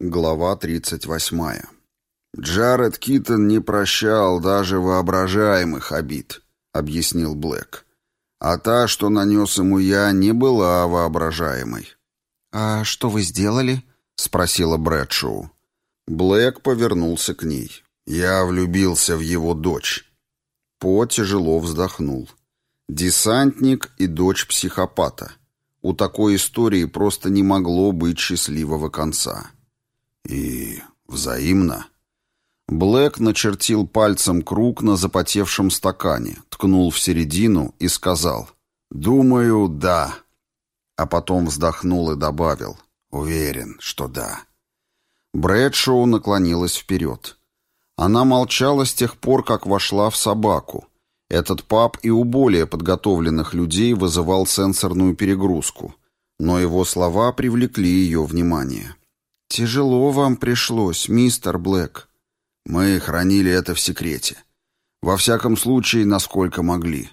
Глава 38. «Джаред Китон не прощал даже воображаемых обид», — объяснил Блэк. «А та, что нанес ему я, не была воображаемой». «А что вы сделали?» — спросила Брэдшоу. Блэк повернулся к ней. «Я влюбился в его дочь». По тяжело вздохнул. «Десантник и дочь психопата. У такой истории просто не могло быть счастливого конца». И взаимно. Блэк начертил пальцем круг на запотевшем стакане, ткнул в середину и сказал «Думаю, да». А потом вздохнул и добавил «Уверен, что да». Брэдшоу наклонилась вперед. Она молчала с тех пор, как вошла в собаку. Этот паб и у более подготовленных людей вызывал сенсорную перегрузку, но его слова привлекли ее внимание. «Тяжело вам пришлось, мистер Блэк». «Мы хранили это в секрете. Во всяком случае, насколько могли.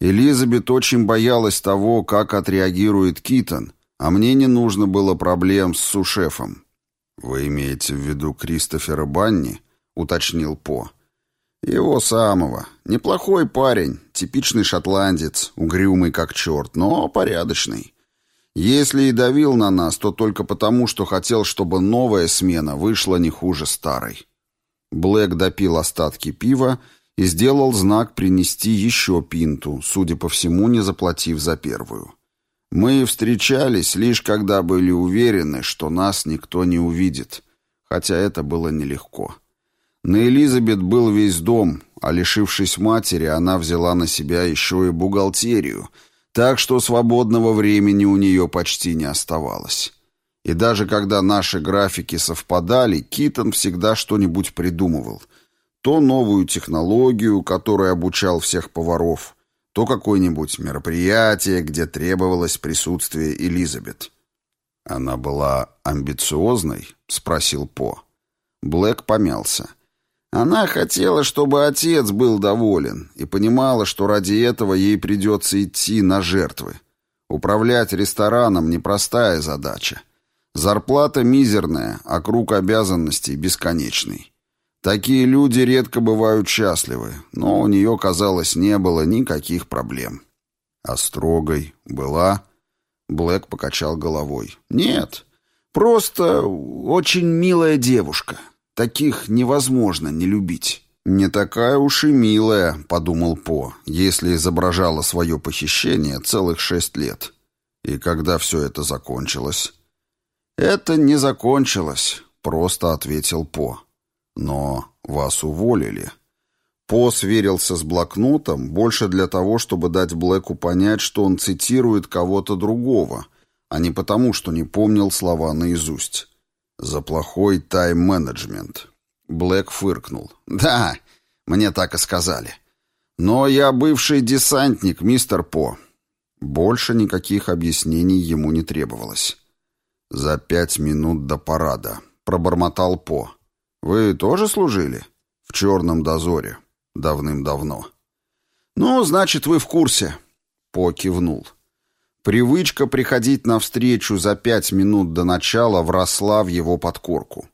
Элизабет очень боялась того, как отреагирует Китон, а мне не нужно было проблем с сушефом». «Вы имеете в виду Кристофера Банни?» — уточнил По. «Его самого. Неплохой парень, типичный шотландец, угрюмый как черт, но порядочный. Если и давил на нас, то только потому, что хотел, чтобы новая смена вышла не хуже старой. Блэк допил остатки пива и сделал знак принести еще пинту, судя по всему, не заплатив за первую. Мы встречались лишь когда были уверены, что нас никто не увидит, хотя это было нелегко. На Элизабет был весь дом, а лишившись матери, она взяла на себя еще и бухгалтерию — так что свободного времени у нее почти не оставалось. И даже когда наши графики совпадали, Китон всегда что-нибудь придумывал. То новую технологию, которой обучал всех поваров, то какое-нибудь мероприятие, где требовалось присутствие Элизабет. «Она была амбициозной?» — спросил По. Блэк помялся. Она хотела, чтобы отец был доволен, и понимала, что ради этого ей придется идти на жертвы. Управлять рестораном – непростая задача. Зарплата мизерная, а круг обязанностей бесконечный. Такие люди редко бывают счастливы, но у нее, казалось, не было никаких проблем. А строгой была? Блэк покачал головой. Нет, просто очень милая девушка. Таких невозможно не любить. «Не такая уж и милая», — подумал По, если изображала свое похищение целых шесть лет. И когда все это закончилось? «Это не закончилось», — просто ответил По. «Но вас уволили». По сверился с блокнотом больше для того, чтобы дать Блэку понять, что он цитирует кого-то другого, а не потому, что не помнил слова наизусть. «За плохой тайм-менеджмент». Блэк фыркнул. «Да, мне так и сказали. Но я бывший десантник, мистер По». Больше никаких объяснений ему не требовалось. «За пять минут до парада», — пробормотал По. «Вы тоже служили?» «В черном дозоре. Давным-давно». «Ну, значит, вы в курсе». По кивнул. Привычка приходить на встречу за пять минут до начала вросла в его подкорку.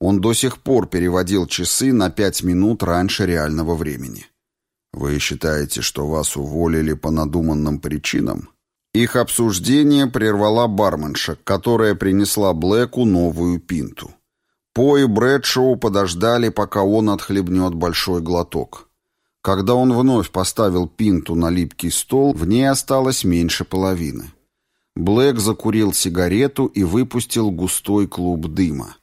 Он до сих пор переводил часы на пять минут раньше реального времени. «Вы считаете, что вас уволили по надуманным причинам?» Их обсуждение прервала барменша, которая принесла Блэку новую пинту. По и Брэдшоу подождали, пока он отхлебнет большой глоток. Когда он вновь поставил пинту на липкий стол, в ней осталось меньше половины. Блэк закурил сигарету и выпустил густой клуб дыма.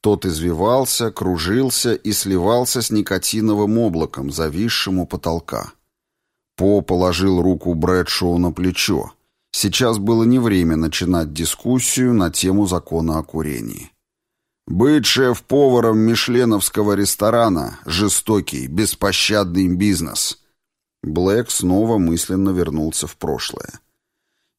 Тот извивался, кружился и сливался с никотиновым облаком, зависшим у потолка. По положил руку Брэдшоу на плечо. Сейчас было не время начинать дискуссию на тему закона о курении. Быть шеф-поваром мишленовского ресторана — жестокий, беспощадный бизнес. Блэк снова мысленно вернулся в прошлое.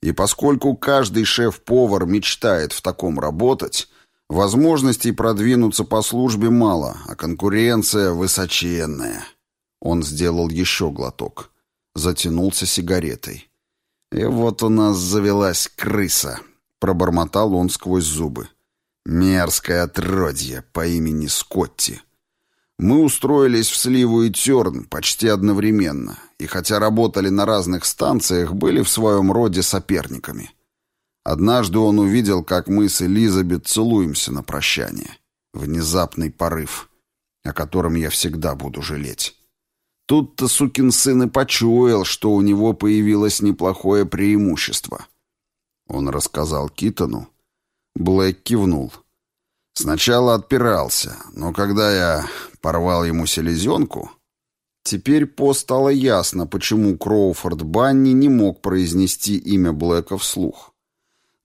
И поскольку каждый шеф-повар мечтает в таком работать, возможностей продвинуться по службе мало, а конкуренция высоченная. Он сделал еще глоток. Затянулся сигаретой. «И вот у нас завелась крыса», — пробормотал он сквозь зубы. Мерзкое отродье по имени Скотти. Мы устроились в Сливу и Терн почти одновременно, и хотя работали на разных станциях, были в своем роде соперниками. Однажды он увидел, как мы с Элизабет целуемся на прощание. Внезапный порыв, о котором я всегда буду жалеть. Тут-то сукин сын и почуял, что у него появилось неплохое преимущество. Он рассказал Китону. Блэк кивнул. Сначала отпирался, но когда я порвал ему селезенку... Теперь По стало ясно, почему Кроуфорд Банни не мог произнести имя Блэка вслух.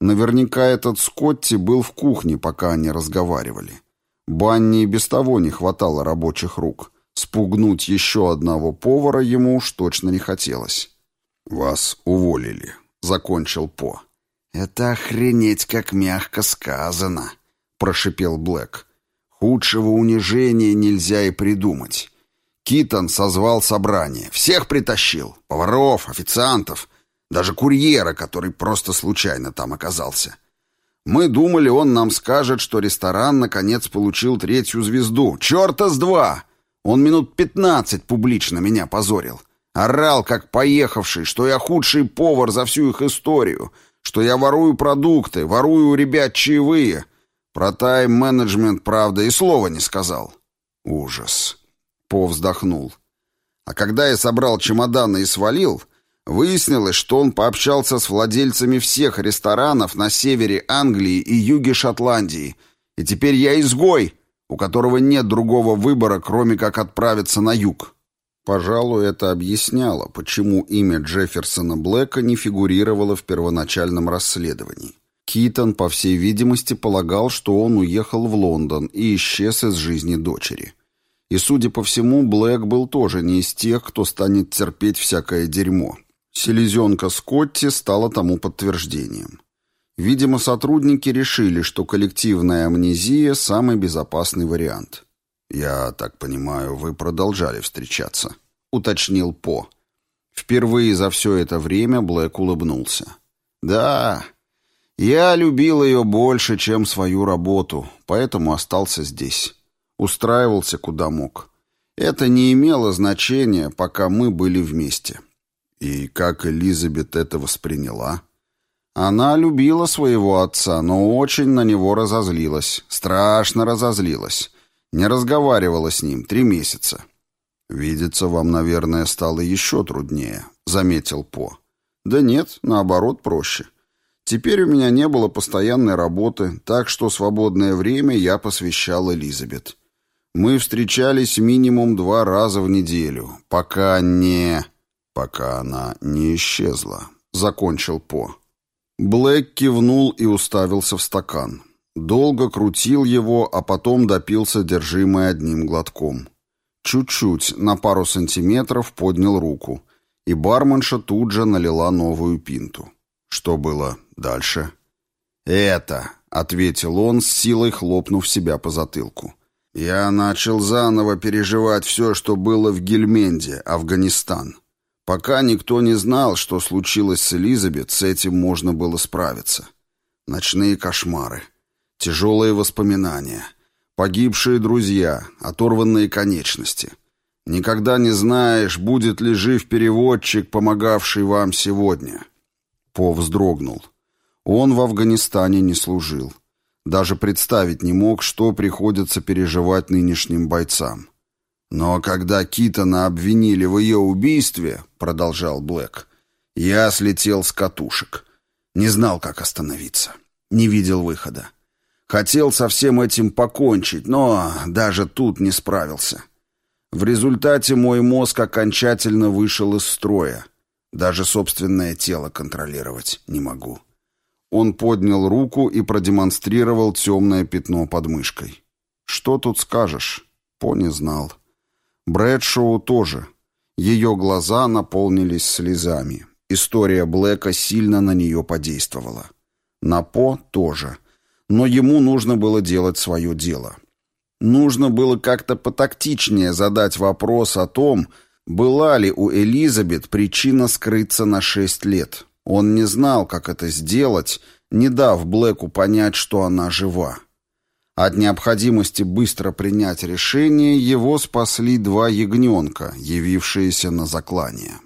Наверняка этот Скотти был в кухне, пока они разговаривали. Банни и без того не хватало рабочих рук. Спугнуть еще одного повара ему уж точно не хотелось. «Вас уволили», — закончил По. «Это охренеть как мягко сказано», — прошипел Блэк. «Худшего унижения нельзя и придумать. Китон созвал собрание. Всех притащил. Поваров, официантов, даже курьера, который просто случайно там оказался. Мы думали, он нам скажет, что ресторан наконец получил третью звезду. Черта с два! Он минут пятнадцать публично меня позорил. Орал, как поехавший, что я худший повар за всю их историю, что я ворую продукты, ворую у ребят чаевые. Про тайм-менеджмент, правда, и слова не сказал. Ужас. По вздохнул. А когда я собрал чемоданы и свалил, выяснилось, что он пообщался с владельцами всех ресторанов на севере Англии и юге Шотландии. И теперь я изгой, у которого нет другого выбора, кроме как отправиться на юг. Пожалуй, это объясняло, почему имя Джефферсона Блэка не фигурировало в первоначальном расследовании. Китон, по всей видимости, полагал, что он уехал в Лондон и исчез из жизни дочери. И, судя по всему, Блэк был тоже не из тех, кто станет терпеть всякое дерьмо. Селезенка Скотти стала тому подтверждением. Видимо, сотрудники решили, что коллективная амнезия – самый безопасный вариант. «Я так понимаю, вы продолжали встречаться», — уточнил По. Впервые за все это время Блэк улыбнулся. «Да, я любил ее больше, чем свою работу, поэтому остался здесь устраивался куда мог. Это не имело значения, пока мы были вместе. И как Элизабет это восприняла? Она любила своего отца, но очень на него разозлилась. Страшно разозлилась. Не разговаривала с ним три месяца. «Видеться вам, наверное, стало еще труднее», — заметил По. «Да нет, наоборот, проще. Теперь у меня не было постоянной работы, так что свободное время я посвящал Элизабет. Мы встречались минимум два раза в неделю, пока не... пока она не исчезла. Закончил По. Блэк кивнул и уставился в стакан. Долго крутил его, а потом допил содержимое одним глотком. Чуть-чуть, на пару сантиметров, поднял руку, и барменша тут же налила новую пинту. Что было дальше? «Это», — ответил он, с силой хлопнув себя по затылку. Я начал заново переживать все, что было в Гельменде, Афганистан. Пока никто не знал, что случилось с Элизабет, с этим можно было справиться. Ночные кошмары, тяжелые воспоминания, погибшие друзья, оторванные конечности. Никогда не знаешь, будет ли жив переводчик, помогавший вам сегодня. По вздрогнул. Он в Афганистане не служил. Даже представить не мог, что приходится переживать нынешним бойцам. «Но когда Китона обвинили в ее убийстве», — продолжал Блэк, — «я слетел с катушек. Не знал, как остановиться. Не видел выхода. Хотел со всем этим покончить, но даже тут не справился. В результате мой мозг окончательно вышел из строя. Даже собственное тело контролировать не могу». Он поднял руку и продемонстрировал темное пятно под мышкой. «Что тут скажешь?» Пони знал. Брэдшоу тоже. Ее глаза наполнились слезами. История Блэка сильно на нее подействовала. На По тоже. Но ему нужно было делать свое дело. Нужно было как-то потактичнее задать вопрос о том, была ли у Элизабет причина скрыться на шесть лет. Он не знал, как это сделать, не дав Блэку понять, что она жива. От необходимости быстро принять решение его спасли два ягненка, явившиеся на заклание.